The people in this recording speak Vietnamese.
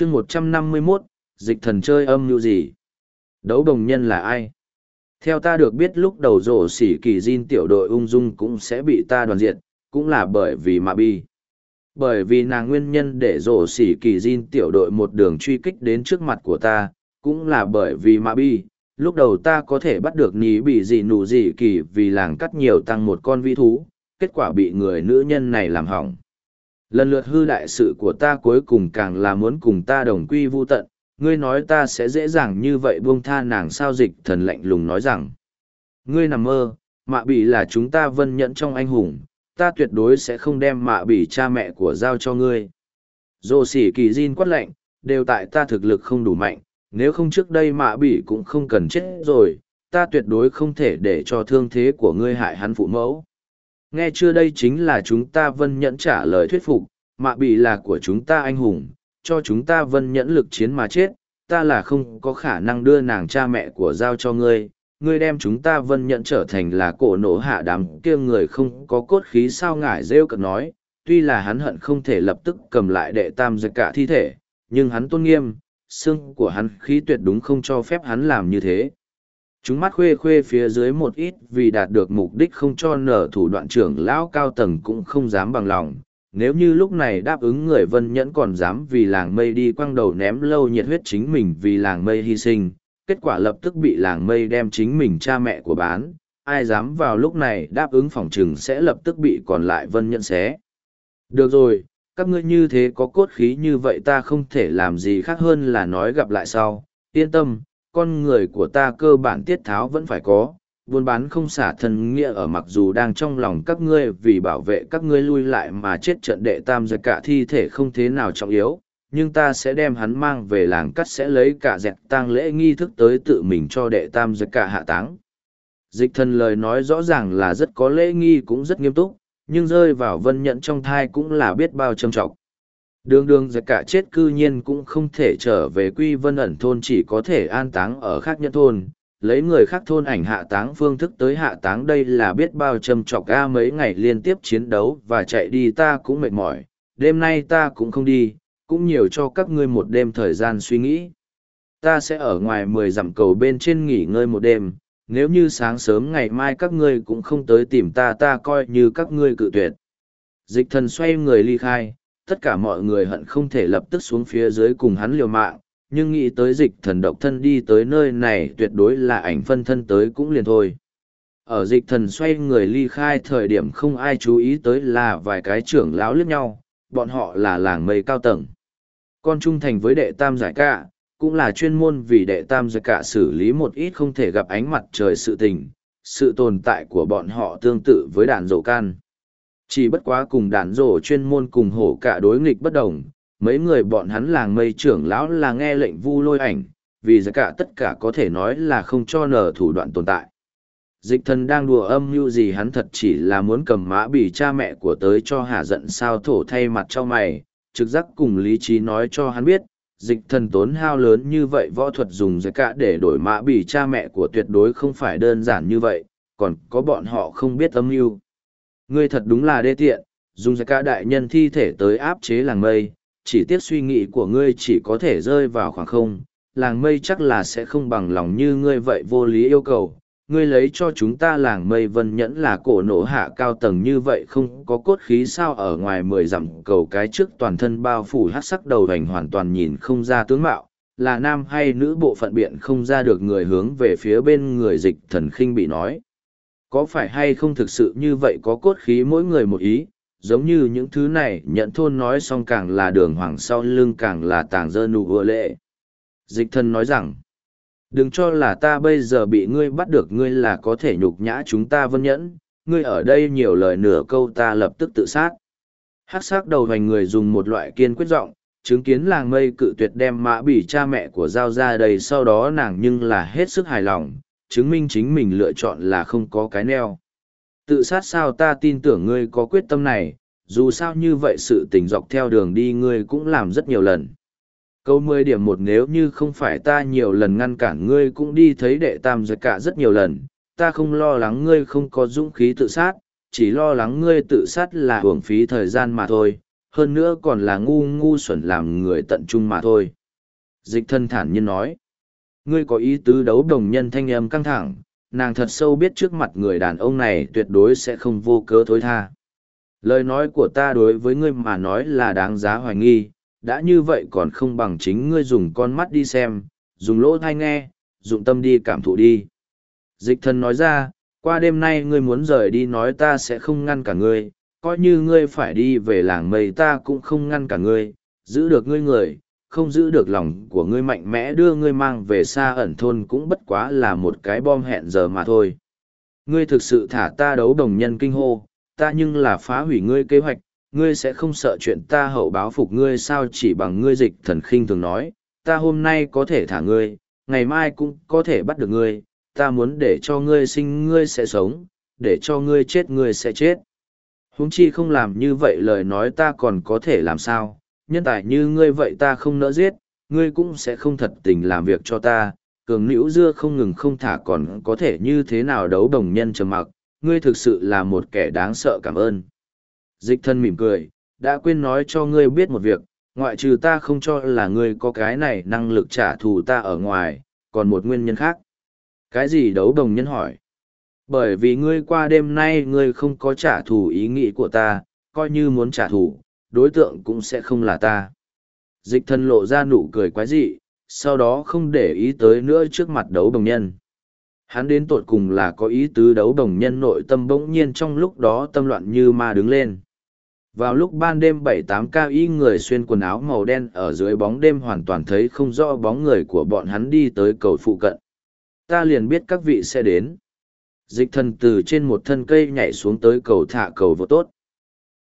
chương một trăm năm mươi 151, dịch thần chơi âm như gì? Đấu đồng nhân là ai? Theo ta được biết lúc đầu rổ xỉ kỳ diên tiểu đội ung dung cũng sẽ bị ta đoàn diệt, cũng là bởi vì mạ bi. Bởi vì nàng nguyên nhân để rổ xỉ kỳ diên tiểu đội một đường truy kích đến trước mặt của ta, cũng là bởi vì mạ bi. Lúc đầu ta có thể bắt được ní bị gì nụ gì kỳ vì làng cắt nhiều tăng một con vi thú, kết quả bị người nữ nhân này làm hỏng. Lần lượt hư đại sự của ta cuối cùng càng là muốn cùng ta đồng quy vu tận, ngươi nói ta sẽ dễ dàng như vậy buông tha nàng sao dịch thần lạnh lùng nói rằng. Ngươi nằm mơ, mạ bị là chúng ta vân nhẫn trong anh hùng, ta tuyệt đối sẽ không đem mạ bị cha mẹ của giao cho ngươi. Dô sỉ kỳ diên quát lạnh, đều tại ta thực lực không đủ mạnh, nếu không trước đây mạ bị cũng không cần chết rồi, ta tuyệt đối không thể để cho thương thế của ngươi hại hắn phụ mẫu. Nghe chưa đây chính là chúng ta vân nhẫn trả lời thuyết phục, mạ bị là của chúng ta anh hùng, cho chúng ta vân nhẫn lực chiến mà chết, ta là không có khả năng đưa nàng cha mẹ của giao cho ngươi, ngươi đem chúng ta vân nhẫn trở thành là cổ nổ hạ đám kia người không có cốt khí sao ngải rêu cận nói, tuy là hắn hận không thể lập tức cầm lại đệ tam giật cả thi thể, nhưng hắn tôn nghiêm, xương của hắn khí tuyệt đúng không cho phép hắn làm như thế. Chúng mắt khuê khuê phía dưới một ít vì đạt được mục đích không cho nở thủ đoạn trưởng lão cao tầng cũng không dám bằng lòng. Nếu như lúc này đáp ứng người vân nhẫn còn dám vì làng mây đi quăng đầu ném lâu nhiệt huyết chính mình vì làng mây hy sinh, kết quả lập tức bị làng mây đem chính mình cha mẹ của bán, ai dám vào lúc này đáp ứng phòng chừng sẽ lập tức bị còn lại vân nhẫn xé. Được rồi, các ngươi như thế có cốt khí như vậy ta không thể làm gì khác hơn là nói gặp lại sau, yên tâm, con người của ta cơ bản tiết tháo vẫn phải có, buôn bán không xả thần nghĩa ở mặc dù đang trong lòng các ngươi vì bảo vệ các ngươi lui lại mà chết trận đệ tam giật cả thi thể không thế nào trọng yếu, nhưng ta sẽ đem hắn mang về làng cắt sẽ lấy cả dẹt tang lễ nghi thức tới tự mình cho đệ tam giật cả hạ táng. Dịch thần lời nói rõ ràng là rất có lễ nghi cũng rất nghiêm túc, nhưng rơi vào vân nhận trong thai cũng là biết bao trầm trọng. Đường đường giặc cả chết cư nhiên cũng không thể trở về quy vân ẩn thôn chỉ có thể an táng ở khác nhân thôn, lấy người khác thôn ảnh hạ táng phương thức tới hạ táng đây là biết bao trầm trọc ga mấy ngày liên tiếp chiến đấu và chạy đi ta cũng mệt mỏi, đêm nay ta cũng không đi, cũng nhiều cho các ngươi một đêm thời gian suy nghĩ. Ta sẽ ở ngoài mười dặm cầu bên trên nghỉ ngơi một đêm, nếu như sáng sớm ngày mai các ngươi cũng không tới tìm ta ta coi như các ngươi cự tuyệt. Dịch thần xoay người ly khai, tất cả mọi người hận không thể lập tức xuống phía dưới cùng hắn liều mạng, nhưng nghĩ tới dịch thần độc thân đi tới nơi này tuyệt đối là ảnh phân thân tới cũng liền thôi. Ở dịch thần xoay người ly khai thời điểm không ai chú ý tới là vài cái trưởng lão liếc nhau, bọn họ là làng mây cao tầng. Con trung thành với đệ tam giải cả, cũng là chuyên môn vì đệ tam giải cả xử lý một ít không thể gặp ánh mặt trời sự tình, sự tồn tại của bọn họ tương tự với đàn dầu can. Chỉ bất quá cùng đàn rổ chuyên môn cùng hổ cả đối nghịch bất đồng, mấy người bọn hắn làng mây trưởng lão là nghe lệnh vu lôi ảnh, vì giá cả tất cả có thể nói là không cho nở thủ đoạn tồn tại. Dịch thần đang đùa âm mưu gì hắn thật chỉ là muốn cầm mã bỉ cha mẹ của tới cho hà giận sao thổ thay mặt cho mày, trực giác cùng lý trí nói cho hắn biết, dịch thần tốn hao lớn như vậy võ thuật dùng giá cả để đổi mã bỉ cha mẹ của tuyệt đối không phải đơn giản như vậy, còn có bọn họ không biết âm mưu. Ngươi thật đúng là đê tiện, dùng ra cả đại nhân thi thể tới áp chế làng mây, chỉ tiếc suy nghĩ của ngươi chỉ có thể rơi vào khoảng không, làng mây chắc là sẽ không bằng lòng như ngươi vậy vô lý yêu cầu. Ngươi lấy cho chúng ta làng mây vân nhẫn là cổ nổ hạ cao tầng như vậy không có cốt khí sao ở ngoài mười dặm cầu cái trước toàn thân bao phủ hát sắc đầu hành hoàn toàn nhìn không ra tướng mạo, là nam hay nữ bộ phận biện không ra được người hướng về phía bên người dịch thần khinh bị nói. Có phải hay không thực sự như vậy có cốt khí mỗi người một ý, giống như những thứ này nhận thôn nói xong càng là đường hoàng sau lưng càng là tàng dơ nụ ưa lệ. Dịch thân nói rằng, đừng cho là ta bây giờ bị ngươi bắt được ngươi là có thể nhục nhã chúng ta vân nhẫn, ngươi ở đây nhiều lời nửa câu ta lập tức tự sát. Hát sắc đầu hoành người dùng một loại kiên quyết giọng chứng kiến làng mây cự tuyệt đem mã bỉ cha mẹ của giao ra đây sau đó nàng nhưng là hết sức hài lòng, chứng minh chính mình lựa chọn là không có cái neo. Tự sát sao ta tin tưởng ngươi có quyết tâm này, dù sao như vậy sự tình dọc theo đường đi ngươi cũng làm rất nhiều lần. Câu mười điểm một nếu như không phải ta nhiều lần ngăn cản ngươi cũng đi thấy đệ tam giật cả rất nhiều lần, ta không lo lắng ngươi không có dũng khí tự sát, chỉ lo lắng ngươi tự sát là hưởng phí thời gian mà thôi. hơn nữa còn là ngu ngu xuẩn làm người tận trung mà thôi. Dịch thân thản nhiên nói, ngươi có ý tứ đấu đồng nhân thanh âm căng thẳng, nàng thật sâu biết trước mặt người đàn ông này tuyệt đối sẽ không vô cớ thối tha. Lời nói của ta đối với ngươi mà nói là đáng giá hoài nghi, đã như vậy còn không bằng chính ngươi dùng con mắt đi xem, dùng lỗ thai nghe, dùng tâm đi cảm thụ đi. Dịch thần nói ra, qua đêm nay ngươi muốn rời đi nói ta sẽ không ngăn cả ngươi, coi như ngươi phải đi về làng mây ta cũng không ngăn cả ngươi, giữ được ngươi người, không giữ được lòng của ngươi mạnh mẽ đưa ngươi mang về xa ẩn thôn cũng bất quá là một cái bom hẹn giờ mà thôi. Ngươi thực sự thả ta đấu đồng nhân kinh hô, ta nhưng là phá hủy ngươi kế hoạch, ngươi sẽ không sợ chuyện ta hậu báo phục ngươi sao chỉ bằng ngươi dịch thần khinh thường nói, ta hôm nay có thể thả ngươi, ngày mai cũng có thể bắt được ngươi, ta muốn để cho ngươi sinh ngươi sẽ sống, để cho ngươi chết ngươi sẽ chết. Huống chi không làm như vậy lời nói ta còn có thể làm sao, nhân tài như ngươi vậy ta không nỡ giết, ngươi cũng sẽ không thật tình làm việc cho ta, cường nữ dưa không ngừng không thả còn có thể như thế nào đấu đồng nhân trầm mặc, ngươi thực sự là một kẻ đáng sợ cảm ơn. Dịch thân mỉm cười, đã quên nói cho ngươi biết một việc, ngoại trừ ta không cho là ngươi có cái này năng lực trả thù ta ở ngoài, còn một nguyên nhân khác. Cái gì đấu đồng nhân hỏi? Bởi vì ngươi qua đêm nay ngươi không có trả thù ý nghĩ của ta, coi như muốn trả thù, đối tượng cũng sẽ không là ta. Dịch thần lộ ra nụ cười quái dị, sau đó không để ý tới nữa trước mặt đấu đồng nhân. Hắn đến tột cùng là có ý tứ đấu đồng nhân nội tâm bỗng nhiên trong lúc đó tâm loạn như ma đứng lên. Vào lúc ban đêm bảy tám cao y người xuyên quần áo màu đen ở dưới bóng đêm hoàn toàn thấy không rõ bóng người của bọn hắn đi tới cầu phụ cận. Ta liền biết các vị sẽ đến. Dịch thần từ trên một thân cây nhảy xuống tới cầu thả cầu vô tốt.